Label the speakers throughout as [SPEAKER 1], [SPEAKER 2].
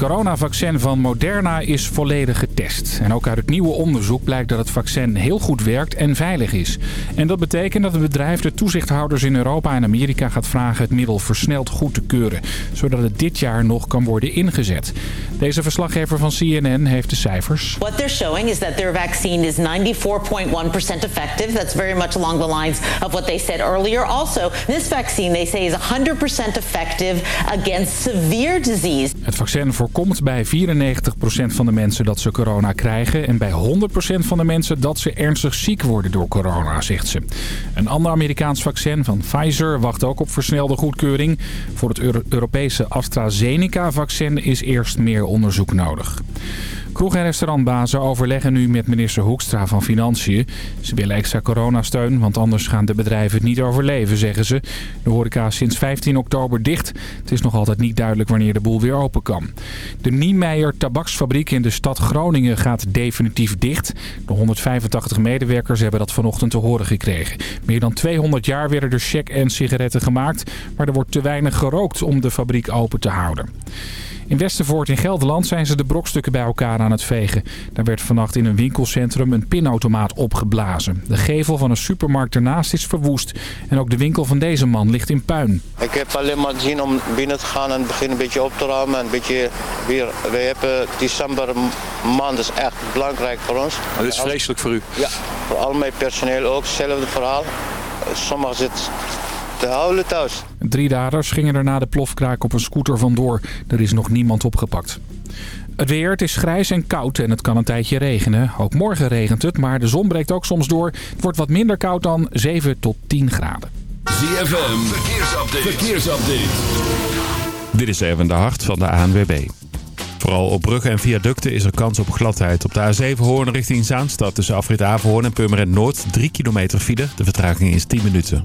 [SPEAKER 1] Het coronavaccin van Moderna is volledig getest. En ook uit het nieuwe onderzoek blijkt dat het vaccin heel goed werkt en veilig is. En dat betekent dat het bedrijf de toezichthouders in Europa en Amerika gaat vragen het middel versneld goed te keuren. Zodat het dit jaar nog kan worden ingezet. Deze verslaggever van CNN heeft de cijfers.
[SPEAKER 2] What they're showing is that their vaccine is 94.1% effective. That's very much along the lines of what they said earlier. Also, this vaccine they say is 100% effective against severe disease.
[SPEAKER 1] Het vaccin voorkomt bij 94% van de mensen dat ze corona krijgen... en bij 100% van de mensen dat ze ernstig ziek worden door corona, zegt ze. Een ander Amerikaans vaccin van Pfizer wacht ook op versnelde goedkeuring. Voor het Euro Europese AstraZeneca-vaccin is eerst meer onderzoek nodig. Kroeg- en restaurantbazen overleggen nu met minister Hoekstra van Financiën. Ze willen extra coronasteun, want anders gaan de bedrijven het niet overleven, zeggen ze. De horeca is sinds 15 oktober dicht. Het is nog altijd niet duidelijk wanneer de boel weer open kan. De Niemeyer tabaksfabriek in de stad Groningen gaat definitief dicht. De 185 medewerkers hebben dat vanochtend te horen gekregen. Meer dan 200 jaar werden er check en sigaretten gemaakt, maar er wordt te weinig gerookt om de fabriek open te houden. In Westervoort in Gelderland zijn ze de brokstukken bij elkaar aan het vegen. Daar werd vannacht in een winkelcentrum een pinautomaat opgeblazen. De gevel van een supermarkt ernaast is verwoest. En ook de winkel van deze man ligt in puin.
[SPEAKER 3] Ik heb alleen maar zin om binnen te gaan en beginnen een beetje op te ruimen. Een beetje weer, we hebben december maand is echt belangrijk voor ons.
[SPEAKER 4] Dat is vreselijk voor u?
[SPEAKER 3] Ja, voor al mijn personeel ook, hetzelfde verhaal. Sommigen zitten te huilen thuis.
[SPEAKER 1] Drie daders gingen er na de plofkraak op een scooter vandoor. Er is nog niemand opgepakt. Het weer, het is grijs en koud en het kan een tijdje regenen. Ook morgen regent het, maar de zon breekt ook soms door. Het wordt wat minder koud dan 7 tot 10 graden.
[SPEAKER 5] ZFM, verkeersupdate. verkeersupdate.
[SPEAKER 6] Dit is even de hart van de ANWB. Vooral op bruggen en viaducten is er kans op gladheid. Op de A7 Hoorn richting Zaanstad tussen Afrit Averhoorn en Purmerend Noord 3 kilometer file. De vertraging is 10 minuten.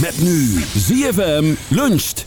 [SPEAKER 5] Met nu ZFM luncht.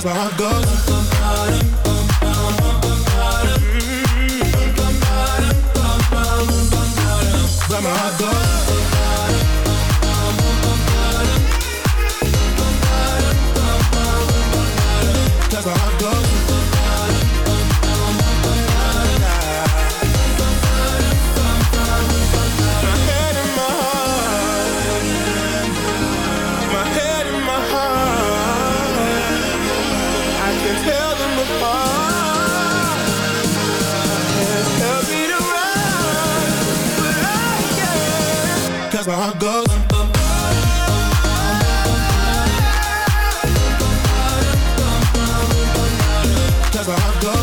[SPEAKER 7] Ba-dum. Cause my heart Cause my heart goes. Goes.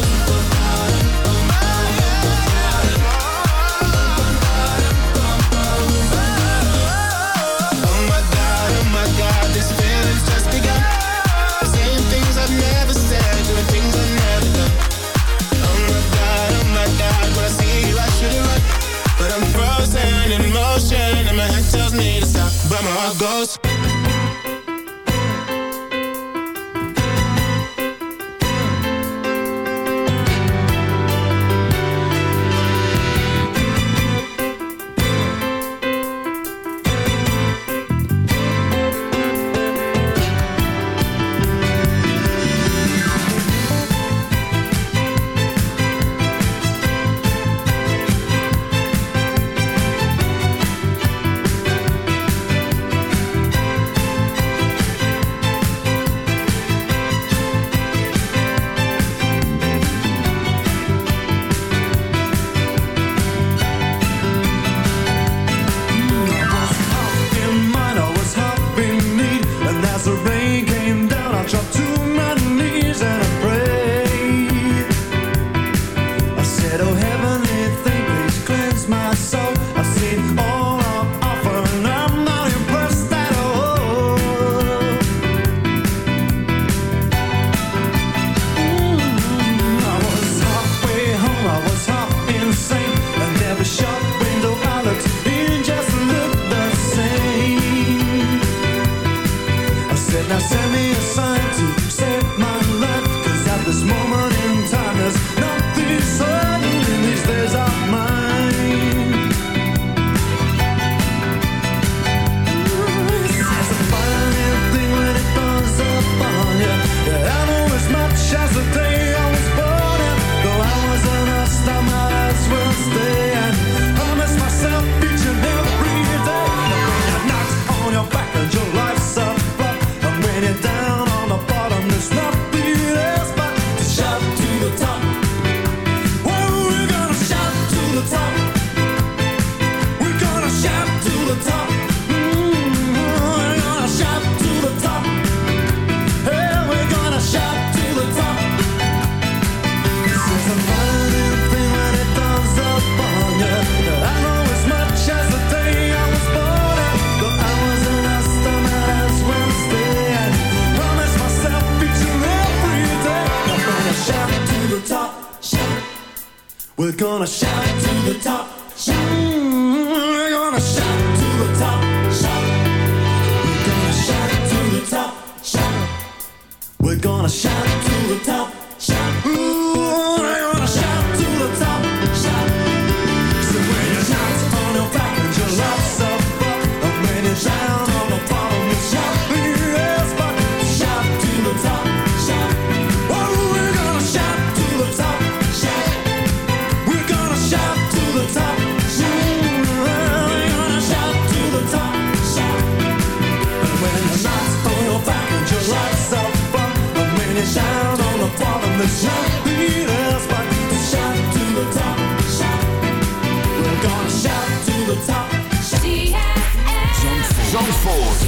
[SPEAKER 8] Zandvoort.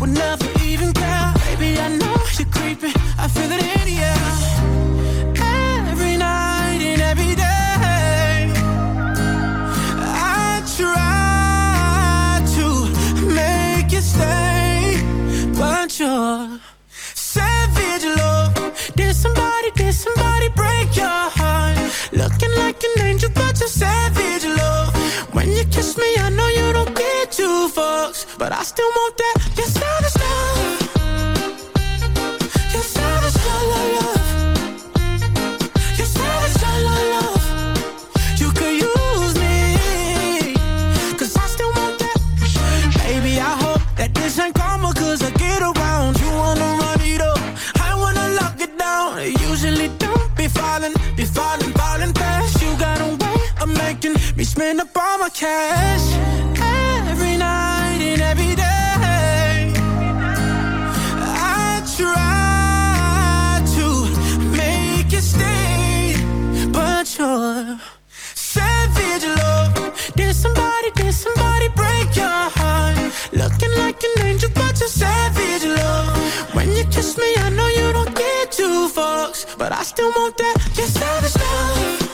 [SPEAKER 9] would never even care. Baby, I know you're creeping. I feel it in the air. bucks, but I still want that. Yes, sir. But I still want that. Just that savage love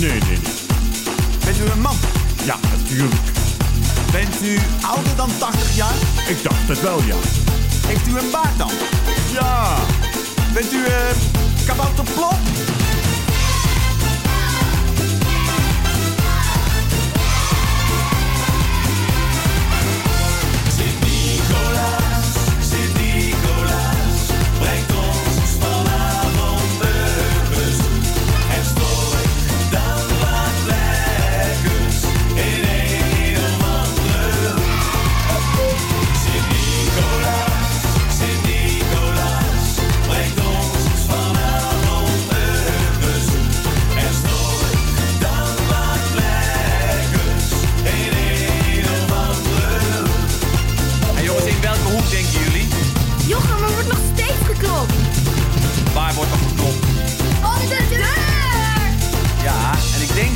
[SPEAKER 10] Nee,
[SPEAKER 11] nee, nee. Bent u een man? Ja, natuurlijk. Bent u ouder dan 80 jaar? Ik dacht het wel, ja. Heeft u een baard dan? Ja. Bent u eh,
[SPEAKER 12] een
[SPEAKER 11] Ja.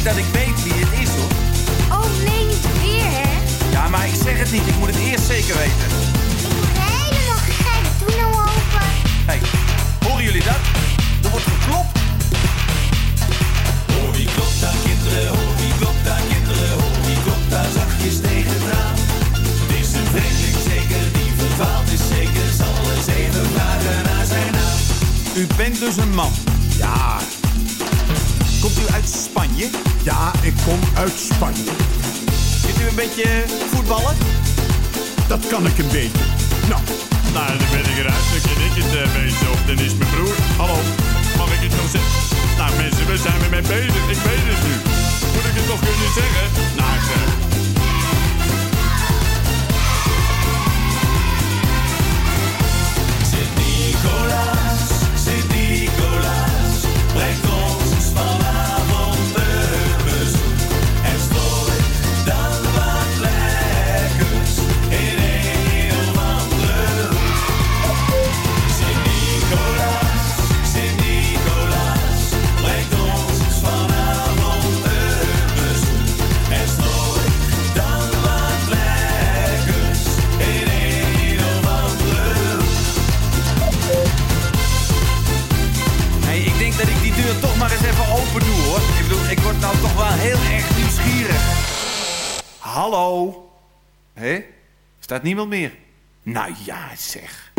[SPEAKER 11] Denk dat ik weet wie het is hoor.
[SPEAKER 12] Oh nee, niet weer hè?
[SPEAKER 11] Ja, maar ik zeg het niet. Ik moet het eerst zeker weten.
[SPEAKER 12] Ik word helemaal gek. Doe nou open.
[SPEAKER 11] Hé, hey, horen jullie dat? Er wordt geklopt. Hoor wie klopt daar kinderen, hoor wie klopt daar kinderen, hoor wie klopt daar zachtjes tegen het raam. Het is een vreemdeling zeker, die verdwaald is zeker, zal eens even vragen naar zijn naam. U bent dus een man? Ja. U uit Spanje?
[SPEAKER 13] Ja, ik kom uit Spanje.
[SPEAKER 11] Kunt u een beetje voetballen?
[SPEAKER 13] Dat kan ik een beetje. Nou,
[SPEAKER 8] Nou, dan ben ik eruit. Dan ken ik het uh, beetje. Of dan is mijn broer. Hallo, mag ik het nog zeggen? Nou mensen, we zijn er mee bezig. Ik weet het nu. Moet ik het nog kunnen zeggen?
[SPEAKER 11] Niemand meer? Nou ja, zeg.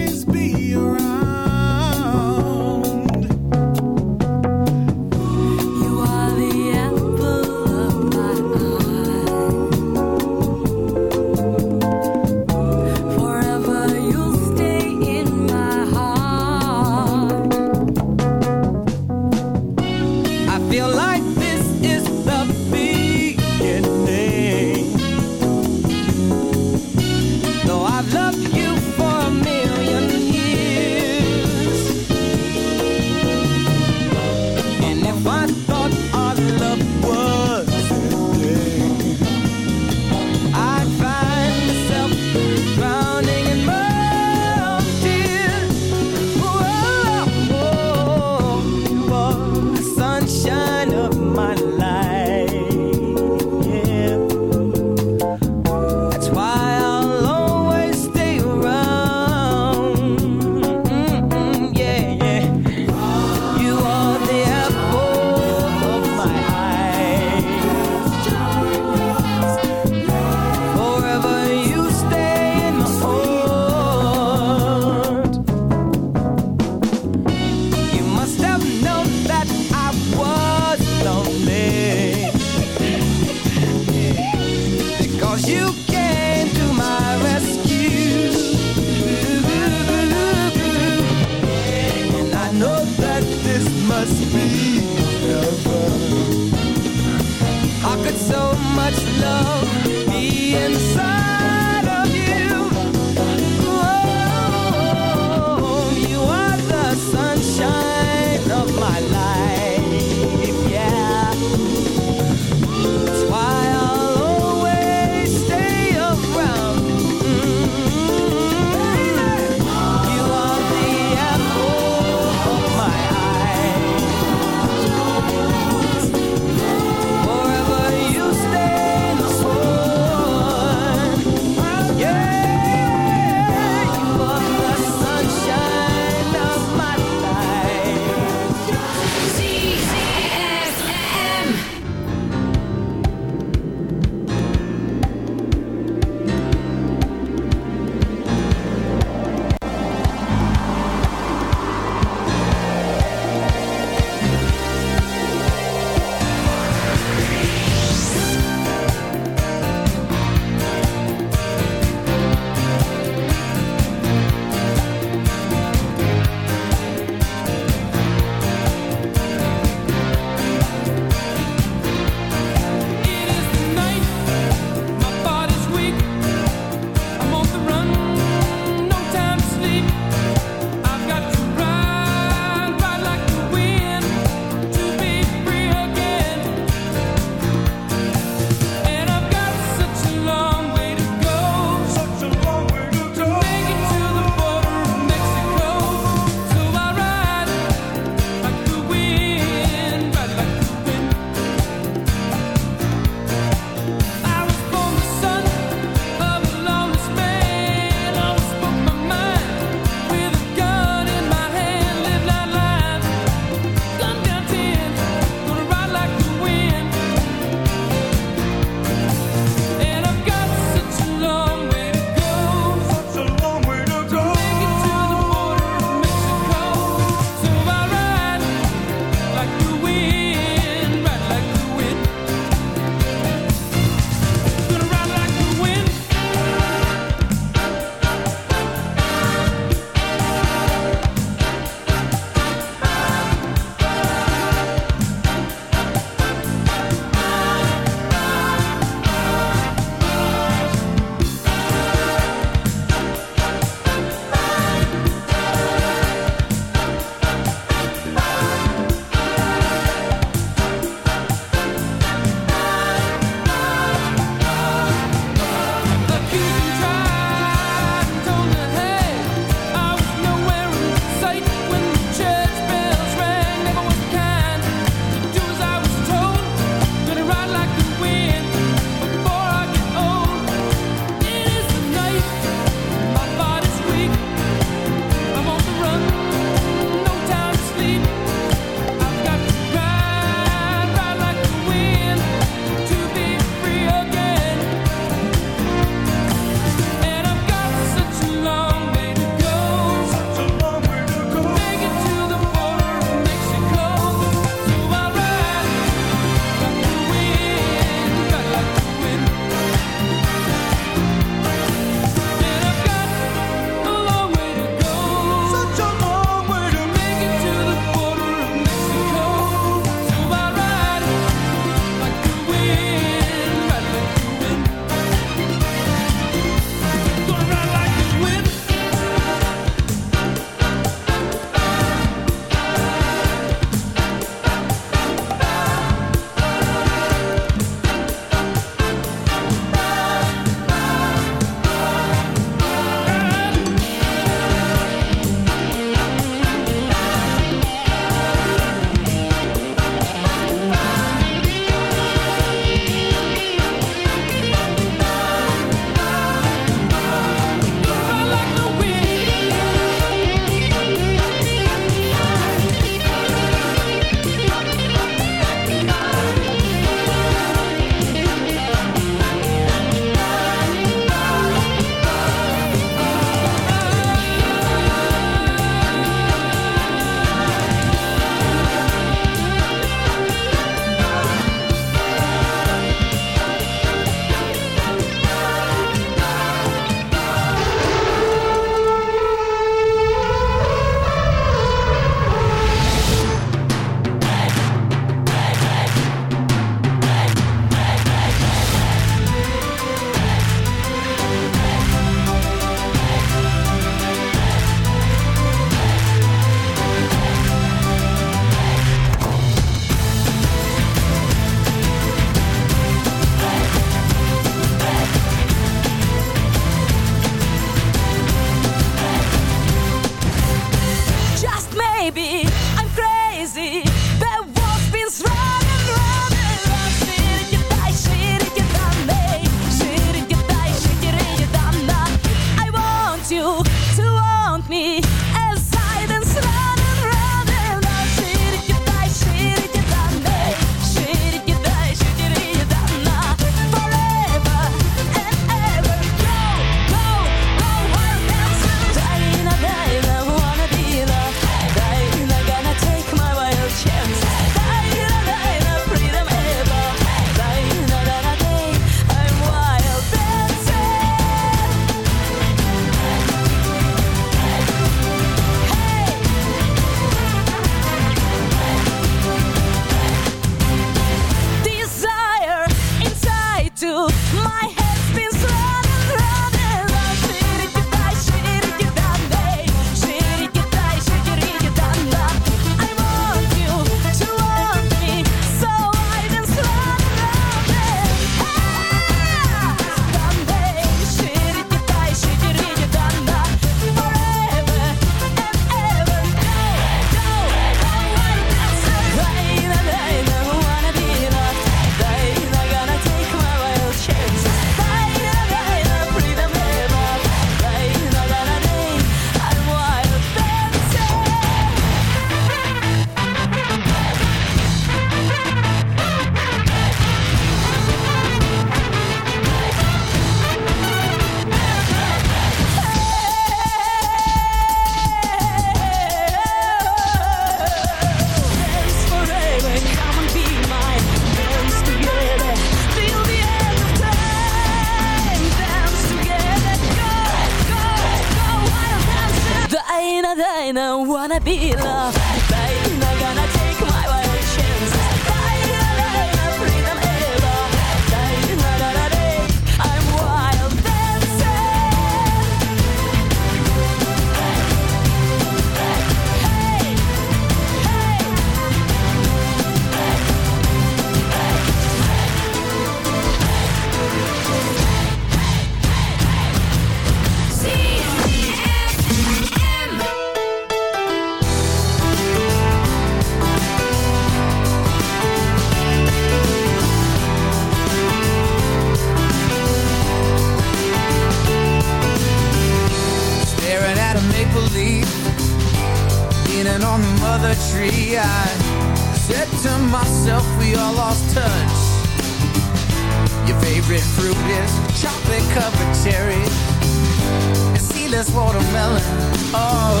[SPEAKER 11] Oh,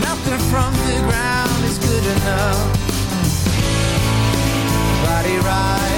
[SPEAKER 14] nothing from the ground is good enough. Body rise,